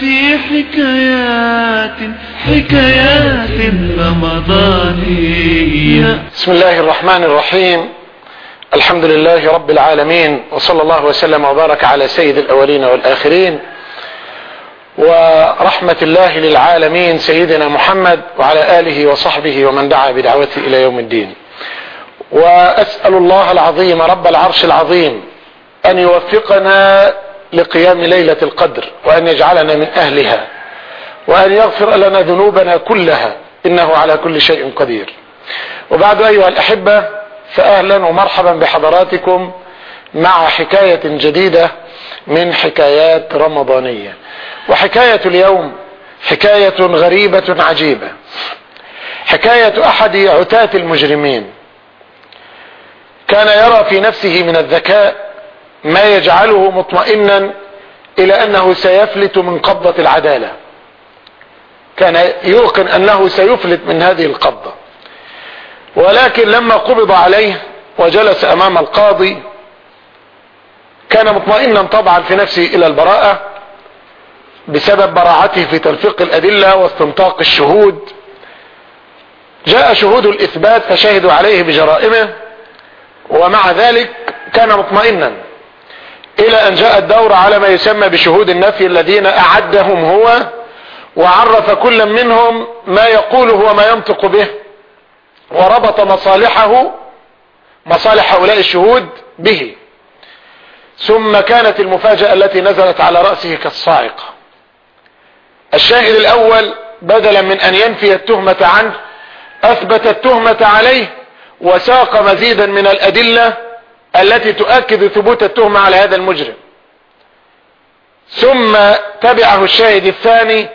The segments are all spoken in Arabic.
في حكايات حكايات رمضانية بسم الله الرحمن الرحيم. الحمد لله رب العالمين وصلى الله وسلم وبارك على سيد الأولين والآخرين. ورحمة الله للعالمين سيدنا محمد وعلى آله وصحبه ومن دعا بدعوته إلى يوم الدين. وأسأل الله العظيم رب العرش العظيم أن يوفقنا لقيام ليلة القدر وأن يجعلنا من أهلها وأن يغفر لنا ذنوبنا كلها إنه على كل شيء قدير. وبعد أيها الأحبة فأهلا ومرحبا بحضراتكم مع حكاية جديدة من حكايات رمضانية. وحكاية اليوم حكاية غريبة عجيبة. حكاية أحد عتاة المجرمين. كان يرى في نفسه من الذكاء ما يجعله مطمئنا إلى أنه سيفلت من قبضة العدالة. كان يوقن أنه سيفلت من هذه القبضة. ولكن لما قبض عليه وجلس أمام القاضي كان مطمئنا طبعا في نفسه إلى البراءة بسبب براعته في تلفيق الأدلة واستنطاق الشهود. جاء شهود الإثبات فشهدوا عليه بجرائمه ومع ذلك كان مطمئنا. إلى أن جاء الدور على ما يسمى بشهود النفي الذين أعدهم هو وعرف كل منهم ما يقوله وما ينطق به وربط مصالحه مصالح هؤلاء الشهود به. ثم كانت المفاجأة التي نزلت على رأسه كالصاعقة الشاهد الأول بدلا من أن ينفي التهمة عنه أثبت التهمة عليه وساق مزيدا من الأدلة التي تؤكد ثبوت التهمة على هذا المجرم. ثم تبعه الشاهد الثاني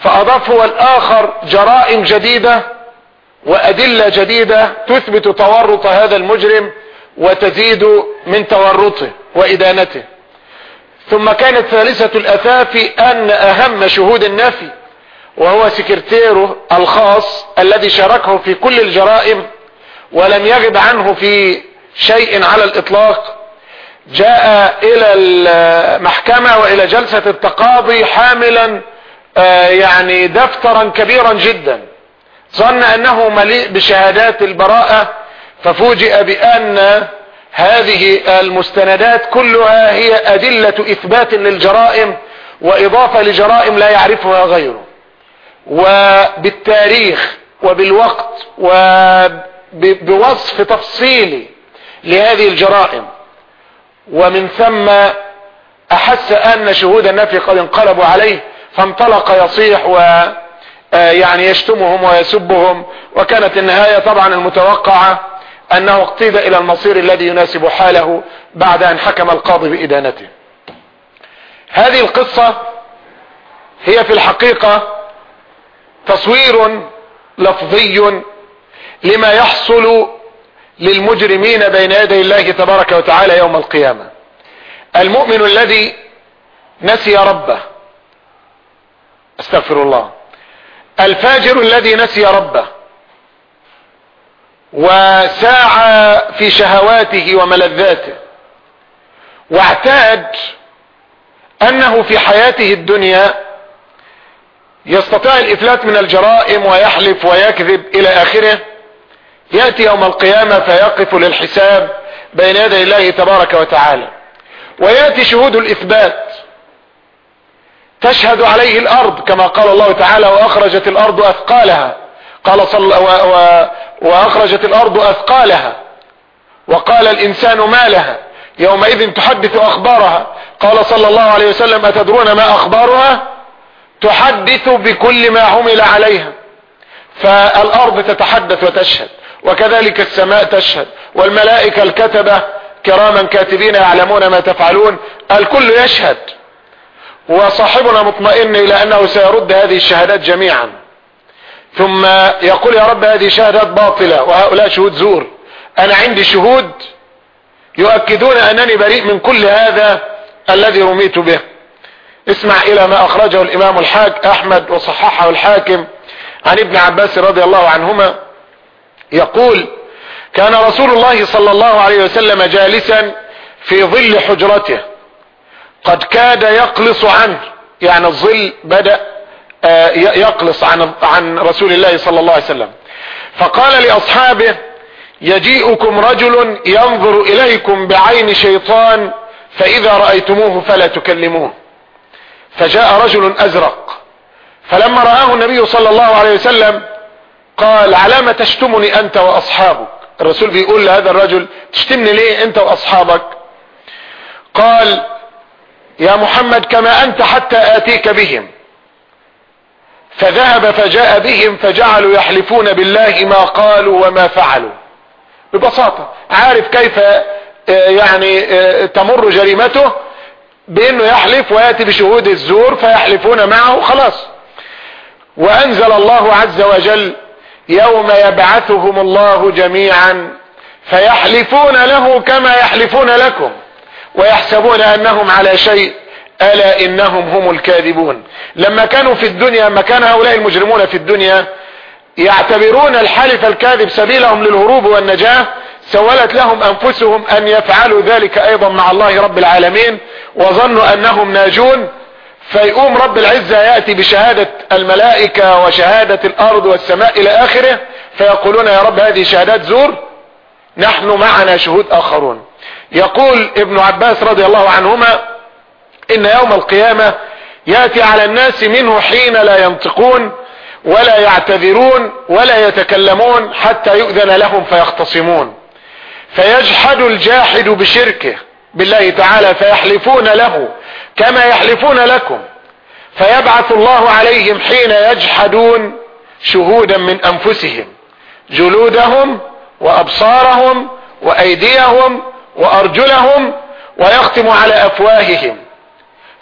فاضاف هو الآخر جرائم جديدة وأدلة جديدة تثبت تورط هذا المجرم وتزيد من تورطه وإدانته. ثم كانت ثالثة الاثاف أن أهم شهود النفي وهو سكرتيره الخاص الذي شاركه في كل الجرائم ولم يغب عنه في شيء على الإطلاق جاء إلى المحكمة وإلى جلسة التقاضي حاملا يعني دفترا كبيرا جدا. ظن أنه مليء بشهادات البراءة ففوجئ بأن هذه المستندات كلها هي أدلة إثبات للجرائم وإضافة لجرائم لا يعرفها غيره. وبالتاريخ وبالوقت وبوصف تفصيلي لهذه الجرائم. ومن ثم أحس أن شهود النفي قد انقلبوا عليه فانطلق يصيح و يعني يشتمهم ويسبهم. وكانت النهاية طبعا المتوقعة أنه اقتيد إلى المصير الذي يناسب حاله بعد أن حكم القاضي بإدانته. هذه القصة هي في الحقيقة تصوير لفظي لما يحصل للمجرمين بين يدي الله تبارك وتعالى يوم القيامة. المؤمن الذي نسي ربه. أستغفر الله. الفاجر الذي نسي ربه. وساعى في شهواته وملذاته. واعتاد أنه في حياته الدنيا يستطيع الإفلات من الجرائم ويحلف ويكذب إلى آخره. يأتي يوم القيامة فيقف للحساب بين يدي الله تبارك وتعالى. ويأتي شهود الإثبات. تشهد عليه الأرض كما قال الله تعالى وأخرجت الأرض أثقالها. قال صلى و و وأخرجت الأرض أثقالها. وقال الإنسان ما لها يومئذ تحدث أخبارها. قال صلى الله عليه وسلم أتدرون ما أخبارها؟ تحدث بكل ما عمل عليها. فالأرض تتحدث وتشهد. وكذلك السماء تشهد والملائكة الكتبة كراما كاتبين يعلمون ما تفعلون الكل يشهد. وصاحبنا مطمئن إلى أنه سيرد هذه الشهادات جميعا. ثم يقول يا رب هذه شهادات باطلة وهؤلاء شهود زور. أنا عندي شهود يؤكدون أنني بريء من كل هذا الذي رميت به. اسمع إلى ما أخرجه الإمام الحاج أحمد وصححه الحاكم عن ابن عباس رضي الله عنهما. يقول كان رسول الله صلى الله عليه وسلم جالسا في ظل حجرته. قد كاد يقلص عنه. يعني الظل بدأ آه، يقلص عن عن رسول الله صلى الله عليه وسلم. فقال لأصحابه يجيئكم رجل ينظر إليكم بعين شيطان فإذا رأيتموه فلا تكلموه. فجاء رجل أزرق. فلما رآه النبي صلى الله عليه وسلم قال علام تشتمني أنت وأصحابك. الرسول بيقول لهذا الرجل تشتمني ليه أنت وأصحابك؟ قال يا محمد كما أنت حتى آتيك بهم. فذهب فجاء بهم فجعلوا يحلفون بالله ما قالوا وما فعلوا. ببساطة عارف كيف آه، يعني آه، تمر جريمته؟ بإنه يحلف ويأتي بشهود الزور فيحلفون معه خلاص. وأنزل الله عز وجل يوم يبعثهم الله جميعا فيحلفون له كما يحلفون لكم ويحسبون أنهم على شيء ألا إنهم هم الكاذبون. لما كانوا في الدنيا ما كان هؤلاء المجرمون في الدنيا يعتبرون الحلف الكاذب سبيلهم للهروب والنجاة سولت لهم أنفسهم أن يفعلوا ذلك أيضا مع الله رب العالمين وظنوا أنهم ناجون. فيقوم رب العزة يأتي بشهادة الملائكة وشهادة الأرض والسماء إلى آخره فيقولون يا رب هذه شهادات زور نحن معنا شهود آخرون. يقول ابن عباس رضي الله عنهما إن يوم القيامة يأتي على الناس منه حين لا ينطقون ولا يعتذرون ولا يتكلمون حتى يؤذن لهم فيختصمون. فيجحد الجاحد بشركه بالله تعالى فيحلفون له. كما يحلفون لكم. فيبعث الله عليهم حين يجحدون شهودا من أنفسهم. جلودهم وأبصارهم وأيديهم وأرجلهم ويختم على أفواههم.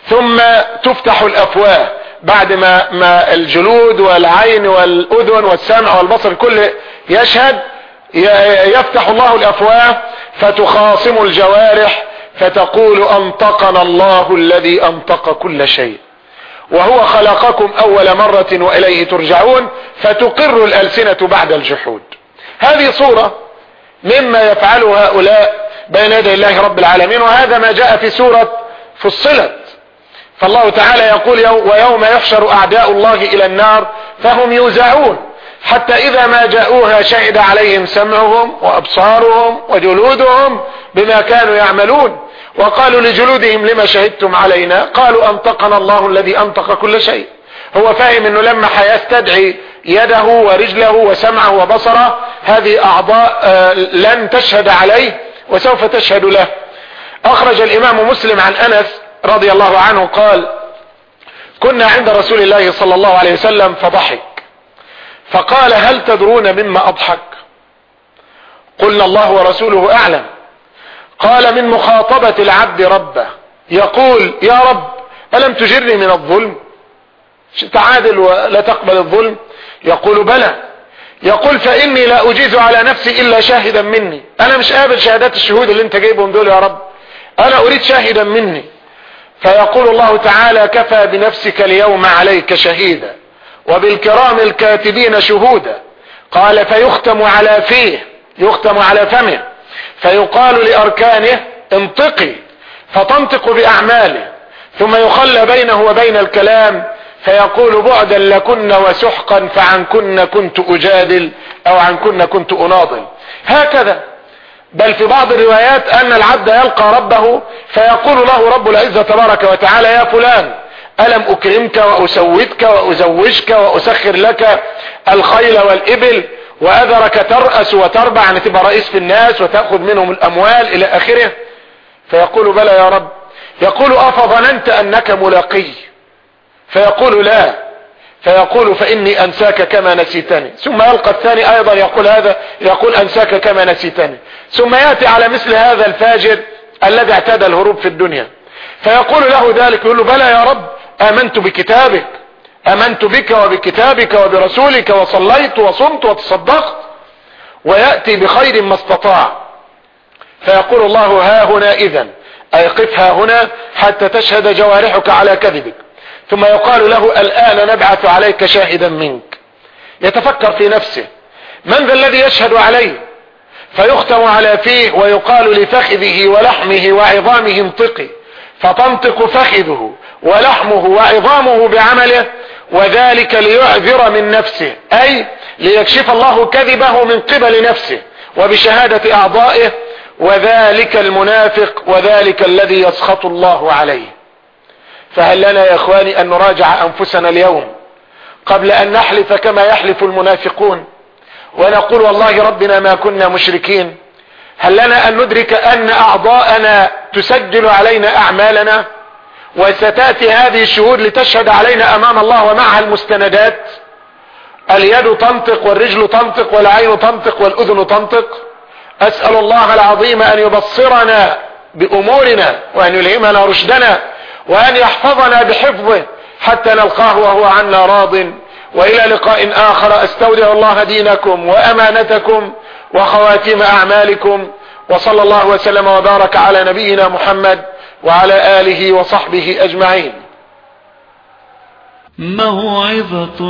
ثم تفتح الأفواه بعد ما, ما الجلود والعين والأذن والسمع والبصر كل يشهد. يفتح الله الأفواه فتخاصم الجوارح فتقول أنطقنا الله الذي أنطق كل شيء. وهو خلقكم أول مرة وإليه ترجعون فتقر الألسنة بعد الجحود. هذه صورة مما يفعله هؤلاء بين يدي الله رب العالمين وهذا ما جاء في سورة فصلت. فالله تعالى يقول ويوم يحشر أعداء الله إلى النار فهم يوزعون. حتى إذا ما جاءوها شهد عليهم سمعهم وأبصارهم وجلودهم بما كانوا يعملون. وقالوا لجلودهم لما شهدتم علينا؟ قالوا أنطقنا الله الذي أنطق كل شيء. هو فاهم إنه لما حيستدعي يده ورجله وسمعه وبصره هذه أعضاء آه، لن تشهد عليه وسوف تشهد له. أخرج الإمام مسلم عن أنس رضي الله عنه قال كنا عند رسول الله صلى الله عليه وسلم فضحك. فقال هل تدرون مما أضحك؟ قلنا الله ورسوله أعلم. قال من مخاطبة العبد ربه يقول يا رب ألم تجرني من الظلم؟ تعادل ولا تقبل الظلم؟ يقول بلى. يقول فإني لا أجيز على نفسي إلا شاهدا مني. أنا مش قابل شهادات الشهود اللي انت جايبهم دول يا رب. أنا أريد شاهدا مني. فيقول الله تعالى كفى بنفسك اليوم عليك شهيدا وبالكرام الكاتبين شهودا. قال فيختم على فيه يختم على فمه. فيقال لأركانه انطقي فتنطق بأعماله ثم يخلى بينه وبين الكلام فيقول بعدا لكن وسحقا فعنكن كنت أجادل أو عنكن كنت أناضل. هكذا. بل في بعض الروايات أن العبد يلقى ربه فيقول له رب العزة تبارك وتعالى يا فلان ألم أكرمك وأسودك وأزوجك وأسخر لك الخيل والإبل؟ واذرك ترأس وتربع يعني تبقى رئيس في الناس وتأخذ منهم الأموال إلى آخره. فيقول بلى يا رب. يقول أفظننت أنك ملاقي؟ فيقول لا. فيقول فإني أنساك كما نسيتني. ثم يلقى الثاني أيضا يقول هذا يقول أنساك كما نسيتني. ثم يأتي على مثل هذا الفاجر الذي اعتاد الهروب في الدنيا. فيقول له ذلك يقول له بلى يا رب آمنت بكتابك. آمنت بك وبكتابك وبرسولك وصليت وصمت وتصدقت ويأتي بخير ما استطاع. فيقول الله ها هنا اذا أي قفها هنا حتى تشهد جوارحك على كذبك. ثم يقال له الآن نبعث عليك شاهدا منك. يتفكر في نفسه. من ذا الذي يشهد عليه؟ فيختم على فيه ويقال لفخذه ولحمه وعظامه انطقي. فتنطق فخذه ولحمه وعظامه بعمله وذلك ليعذر من نفسه أي ليكشف الله كذبه من قبل نفسه وبشهادة أعضائه وذلك المنافق وذلك الذي يسخط الله عليه. فهل لنا يا إخواني أن نراجع أنفسنا اليوم قبل أن نحلف كما يحلف المنافقون؟ ونقول والله ربنا ما كنا مشركين. هل لنا أن ندرك أن أعضاءنا تسجل علينا أعمالنا؟ وستأتي هذه الشهود لتشهد علينا أمام الله ومعها المستندات. اليد تنطق والرجل تنطق والعين تنطق والأذن تنطق. أسأل الله العظيم أن يبصرنا بأمورنا وأن يلهمنا رشدنا وأن يحفظنا بحفظه حتى نلقاه وهو عنا راض. وإلى لقاء آخر أستودع الله دينكم وأمانتكم وخواتيم أعمالكم. وصلى الله وسلم وبارك على نبينا محمد وعلى آله وصحبه أجمعين. موعظة